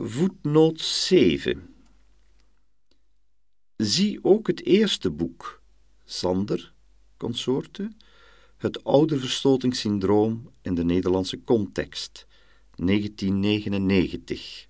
Voetnoot 7 Zie ook het eerste boek, Sander, consorten, Het ouderverstotingssyndroom in de Nederlandse context, 1999.